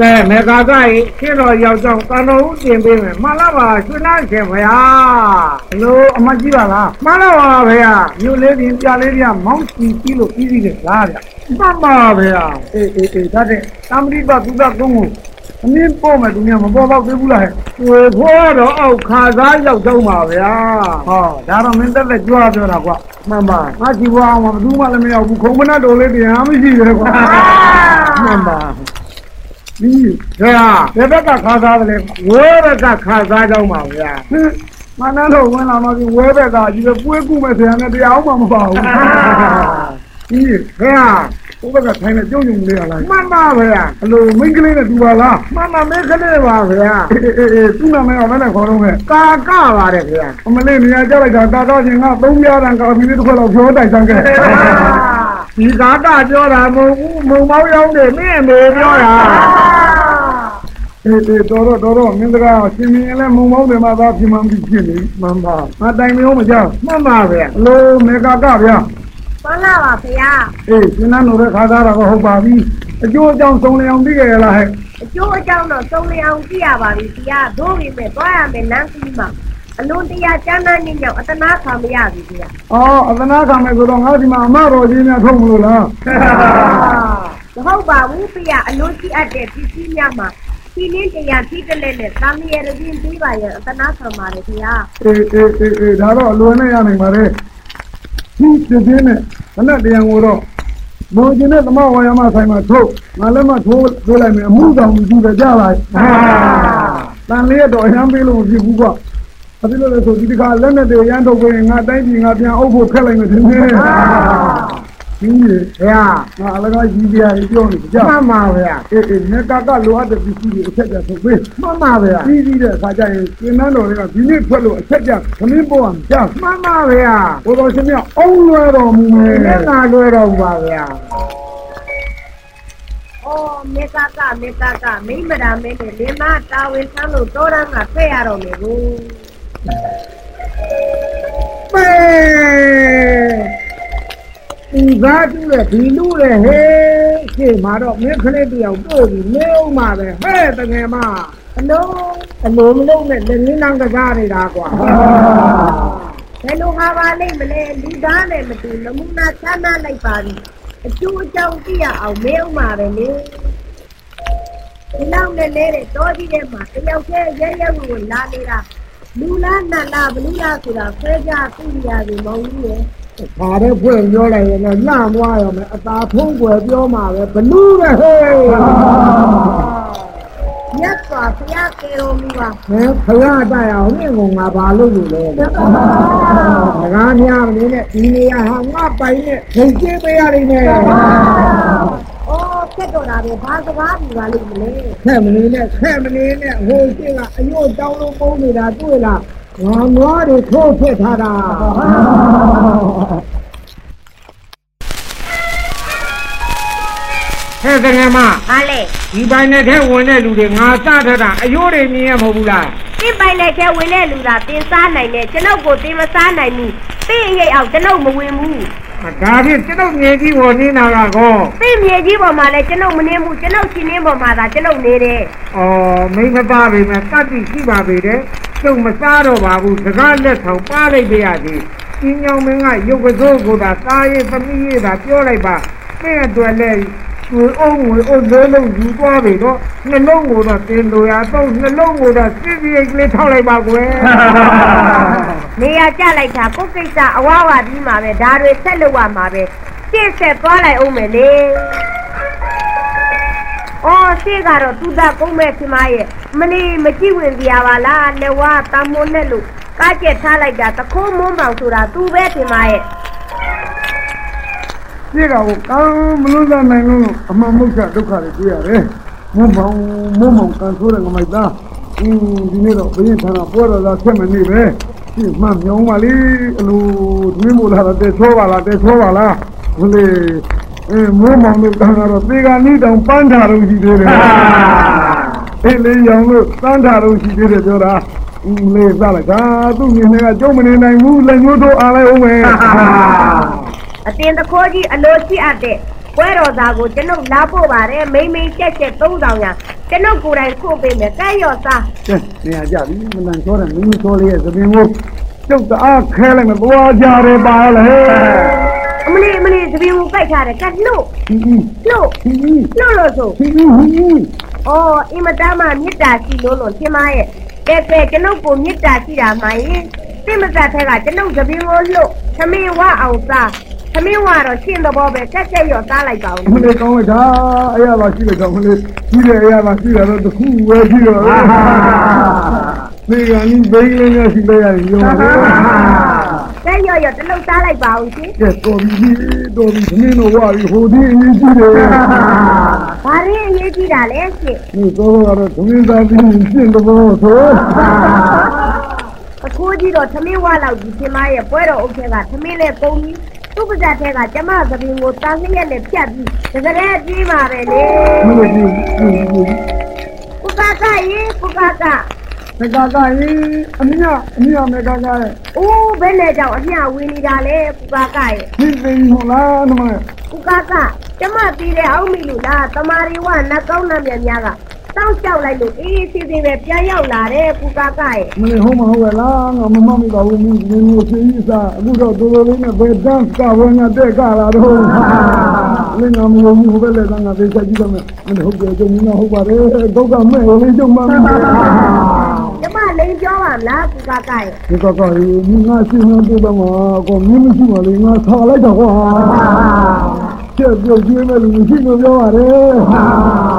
ကဲမေကာကကြီးရှင်းတော်ရောက်တော့တန်တော်ဦးတင်ပေးမယ်မှန်လားပါရွှေနှန်းရှင်ဗျာဘလို့အမကြီးပါလားမှန်လားပါဗျာမြို့လေးပြင်ပြလေးပြမောင်းစီကြီးလို့ပြီးစီးတယ်လားဗျမှန်ပါဗျာအေးအေးအေးဒါတဲ့တမရိပသူကကုန်းကိုအမင်းပို့မယ်သူများမပေါ်တော့သေးဘူးလားဟဲ့ဝေဖိုးတော့အောက်ခါစားရောက်တော့ပါဗျာဟောဒါတော့မင်းတက်လက်ကြွားပြောတာကွာမှန်ပါငါကြည့်ပါအောင်မဘူးမှလည်းမရောက်ဘူးခုံမနာတော်လေးတရားမရှိရဲကွာမှန်ပါ ဒီဗျာဘယ်ဘက်ကခါသားတယ်လဲဝေးဘက်ကခါစားတော့ပါဗျာဟင်းမနန်းတော်ဝင်လာမှဒီဝဲဘက်ကကြီးပဲပွေးကူမဲ့ဆရာနဲ့တရားအောင်မှမပါဘူးဒီဗျာဘုဘကထိုင်နေကြုံကြုံလေးရလားမှန်ပါဗျာအလိုမိန်းကလေးနဲ့တူပါလားမှန်ပါမင်းကလေးပါဗျာအေးအေးအေးသူ့နာမည်ကဘယ်နဲ့ခေါ်တော့ခဲ့ကာကပါတယ်ဗျာအမလေးနေရာကြလိုက်တာတာတော့ချင်းကသုံးပြားတန်ကာဖီလေးတစ်ခွက်လောက်ပြောတိုက်ဆောင်ခဲ့ ဒီကာကပြောတာမဟုတ်ဘူးမုံမောင်းရောက်တယ်မင်းအမေပြောတာအေးအေးတော်တော့တော်တော့မင်းတကားရှင်မင်းလည်းမုံမောင်းတယ်မှာသာဖြစ်မှန်းပြီးဖြစ်နေမှန်ပါမတိုင်မျိုးမကြောက်မှန်ပါဗျာအလိုမေကာကဗျာမှန်လားပါဗျာအေးရှင်နန်းတော်ရဲ့ခါသားတော့ဟုတ်ပါပြီအကျိုးအကြောင်းစုံလင်အောင်သိခဲ့ရလားဟဲ့အကျိုးအကြောင်းတော့စုံလင်အောင်ကြည့်ရပါပြီဗျာတို့ပြီမဲ့တွားရမယ်လမ်းကြီးမှာ အလွန်တရာကျမ်းသာနေမြောက်အတနာခံမရဘူးဗျာအော်အသနာခံမယ်ဆိုတော့ငါဒီမှာအမတော်ကြီးများထုတ်မလို့လားမဟုတ်ပါဘူးဗျာအလွန်ကြီးအပ်တဲ့ပစ္စည်းများမှာဒီနည်းတရားထိတလဲနဲ့တာမီရရင်ပြီးပါရဲ့အတနာခံပါတယ်ဗျာအေးအေးအေးအေးဒါတော့အလွယ်နဲ့ရနိုင်ပါလေဒီပြင်းနဲ့ခဏတရားကိုတော့မောင်ကျင်တဲ့သမဝါယမဆိုင်မှာထုတ်ငါလည်းမထိုးထိုးလိုက်မယ်အမှုတော်မှုကြည့်ကြပါ့တန်လေးတော့အရမ်းပေးလို့မဖြစ်ဘူးကွာ ဘာဖြစ်လို့လဲဆိုဒီတခါလက်နဲ့တွေရမ်းထုတ်ပြီးငါတိုင်းပြည်ငါပြန်အုပ်ဖို့ခက်လိုက်မယ်ထင်တယ်ဒီကြီးဗျာငါအလကားကြီးပြရတယ်ပြောနေကြမှန်ပါဗျာအေးအေးမြတ်ကကလိုအပ်တဲ့ပစ္စည်းတွေအချက်ပြထုတ်ပေးမှန်ပါဗျာပြီးပြီးတဲ့အခါကျရင်ကျင်းနှန်းတော်တွေကဒီနေ့ထွက်လို့အချက်ပြသမင်းပေါ်အောင်ကြားမှန်ပါဗျာဘုရားရှင်မြတ်အောင်လွယ်တော်မူမယ်မျက်နာလွယ်တော့ပါဗျာအော်မေကကမေကကမိမရာမဲနဲ့လင်းမတာဝန်ဆန်းလို့တော်ရမ်းကဖဲ့ရတော့မယ်ကိုပဲ ဒီသားတူတဲ့ဒီလူတဲ့ဟေးရှေ့မှာတော့မင်းကလေးတယောက်တို့ပြီးနေအောင်ပါပဲဟဲ့တငယ်မအလုံးအလိုမလုံးနဲ့လက်ရင်းနှောင်းကစားနေတာကွာဘယ်လိုဟာပါလိမ့်မလဲလူသားနဲ့မတူနမူနာချမ်းသာလိုက်ပါပြီအကျိုးအကြောင်းသိရအောင်မေးအောင်ပါပဲလေဒီလောက်နဲ့လဲတဲ့တောကြီးထဲမှာတယောက်တည်းရဲရဲဝင်ဝင်လာနေတာ လူလားနတ်လားဘလူလားဆိုတာဖဲကြသိရပြီမဟုတ်ဘူးလေဘာတဲ့ဖွင့်ပြောလိုက်ရင်လည်းလှမ်းသွားရောမယ်အသာထုံးွယ်ပြောမှာပဲဘလူးပဲဟေးမြတ်စွာဘုရားကေတော်မူပါမင်းခရတိုက်အောင်မြင့်ကငါဘာလုပ်လို့လဲငါးများမင်းနဲ့ဒီနေရာဟာငါပိုင်နဲ့ဒုံကျင်းပေးရလိမ့်မယ်အော်ခ က်တော့တာပဲဘာစကားပြပါလိမ့်မလဲခက်မနေနဲ့ခက်မနေနဲ့ဟိုရှင်းကအညို့တောင်းလို့ပုံးနေတာတွေ့လားငါငွားတွေထိုးဖြစ်ထားတာဟဲ့တကယ်မဟာလေဒီပိုင်းနဲ့ထဲဝင်တဲ့လူတွေငါစထတာအယိုးတွေမြင်ရမဟုတ်ဘူးလားပြပိုင်တဲ့ခဲဝင်တဲ့လူသာတင်စားနိုင်တယ်ကျွန်ုပ်ကိုတင်မစားနိုင်ဘူးပြည့်ရိပ်အောင်ကျွန်ုပ်မဝင်ဘူး ဒါဖြင့်ကျွန်ုပ်မြေကြီးပေါ်နေတာကကောပြည့်မြေကြီးပေါ်မှာလည်းကျွန်ုပ်မနေဘူးကျွန်ုပ်ရှင်င်းပေါ်မှာသာကျွန်ုပ်နေတယ်။အော်မိမပါပေမဲ့တတ်သိရှိပါပေတယ်။ကျုံမစားတော့ပါဘူး။စကားလက်ဆောင်ပါလိုက်ပါရစေ။ကြီးညောင်မင်းကရုပ်ကစိုးကိုသာစားရေးသမီးရေးသာပြောလိုက်ပါ။တဲ့အတွက်လ ည်းကျွေးအောင်ဝေအုပ်လေးလုံးယူသွားပြီတော့နှလုံးကိုတော့တင်လို့ရတော့နှလုံးကိုတော့စစ်စီရိတ်ကလေးထောက်လိုက်ပါကွယ်နေရာကျလိုက်တာကိုယ်ကိစ္စအဝဝပြီးမှာပဲဒါတွေဆက်လုပ်ရမှာပဲရှေ့ဆက်သွားလိုက်အောင်မယ်လေအော်ရှေ့ကတော့သူသားကုန်းမဲ့ခင်မရဲ့မလီမကြည့်ဝင်ပြပါလားလက်ဝါတမွန်းနဲ့လို့ကားကျက်ထားလိုက်တာတခိုးမွန်းမောင်ဆိုတာသူပဲခင်မရဲ့ ပြေကကိုကံမလို့စားနိုင်လို့အမှန်မဟုတ်ချဒုက္ခတွေတွေ့ရတယ်မုံမောင်မုံမောင်ကန်ဆိုးတဲ့ငမိုက်သားအင်းဒီနေ့တော့ဘရင်ဌာနပွဲတော်သာဆက်မနေပဲဒီမှမြောင်းပါလေအလိုဒီမို့လာတဲ့ချောပါလားတဲ့ချောပါလားဘလေအဲမုံမောင်တို့ကတော့သေကနီးတောင်ပန်းထားလို့ရှိသေးတယ်အေးလေးရောင်လို့ပန်းထားလို့ရှိသေးတယ်ပြောတာအင်းလေးစားလိုက်တာသူ့မြင်နေကကျုံမနေနိုင်ဘူးလက်ညှိုးတို့အားလိုက်အောင်မယ် အတင်တခိုးကြီးအလိုရှိအပ်တဲ့ပွဲတော်သားကိုကျွန်ုပ်လာဖို့ပါတယ်မိမ့်မိန်ချက်ချက်3000ရကျွန်ုပ်ကိုယ်တိုင်ခို့ပေးမယ်ကဲရော့စားကဲနေရာကြပြီမလန်ချောတယ်မင်းချောလေးရဲ့သပင်ကိုကျုပ်တအားခဲလိုက်မယ်သွားကြတယ်ပါလေဟဲ့အမလေးအမလေးသပင်ကိုကြိုက်ထားတယ်ကတ်လှုပ်ဟင်းဟင်းလှုပ်ဟင်းဟင်းလှုပ်လို့ဆိုဟင်းဟင်းဟင်းဟင်းအော်အင်မတန်မှမေတ္တာရှိလို့လို့ထင်ပါရဲ့ကဲကဲကျွန်ုပ်ကိုမေတ္တာရှိတာမှရင်စိတ်မသက်ထဲကကျွန်ုပ်သပင်ကိုလှုပ်သမင်းဝအောင်စား သမင်းဝတော့ရှင်းသဘောပဲကက်ကက်ရော့စားလိုက်ပါဦးမလေးကောင်းလိုက်တာအဲ့ရပါရှိလိုက်တော့မလေးကြီးတယ်အဲ့ရပါရှိတယ်တော့တစ်ခုပဲရှိတော့ဒီကနေ့ဘိန်းလေးနဲ့ရှိလိုက်ရတယ်ရောကဲရော့ရော့တလုံးစားလိုက်ပါဦးရှင်ကဲတော်ပြီတော်ပြီသမင်းတို့ဝါပြီဟိုဒီအရေးကြီးတယ်ဘာရင်းအရေးကြီးတာလဲရှင်ဒီတော့ကတော့သမင်းသားပြီးရှင်းတော့ဆိုအခိုးကြီးတော့သမင်းဝလောက်ကြီးထင်ပါရဲ့ပွဲတော်အုပ်ထဲကသမင်းနဲ့ပုံပြီး သူ့ပါဇက်ထဲကကျမသပင်ကိုတန်းလျက်နဲ့ဖြတ်ပြီးတကယ်ပြေးပါပဲလေမလို့ဒီဒီကုကာကရေကုကာကမကကရင်အမြအမြမကကရဲ့အိုးဘယ်နဲ့ကြောင့်အမျှဝင်နေတာလဲကုကာကရဲ့ဒီသိဟောလားနမကုကာကကျမပြီးတဲ့အောက်မိလို့လားတမာရီဝနတ်ကောင်းနှမြတ်များက တောင်းလျှောက်လိုက်လို့အေးစီစီပဲပြန်ရောက်လာတယ်ကုကာကရဲ့မလေးဟောမဟုတ်လားငါမမမိပါဘူးမင်းဒီလိုစီးစားအခုတော့တော်တော်လေးနဲ့ဘယ်တန်းကဝနာတဲ့ကလာတော့လင်းငါမလို့ဘူးဘယ်လဲငါသိချကြည့်တော့မယ်မင်းဟုတ်တယ်ကျုံမဟုတ်ပါတယ်ဒုက္ခမဲ့လေးကျုံမမကျမလိန်ပြောပါမလားကုကာကရဲ့ဒီကကကြီးငါရှင်းနေတယ်တော့ကောမင်းမရှိပါလေငါဆာလိုက်တော့ကွာချက်ပြုတ်ကျွေးမဲ့လူမရှိလို့ပြောပါတယ်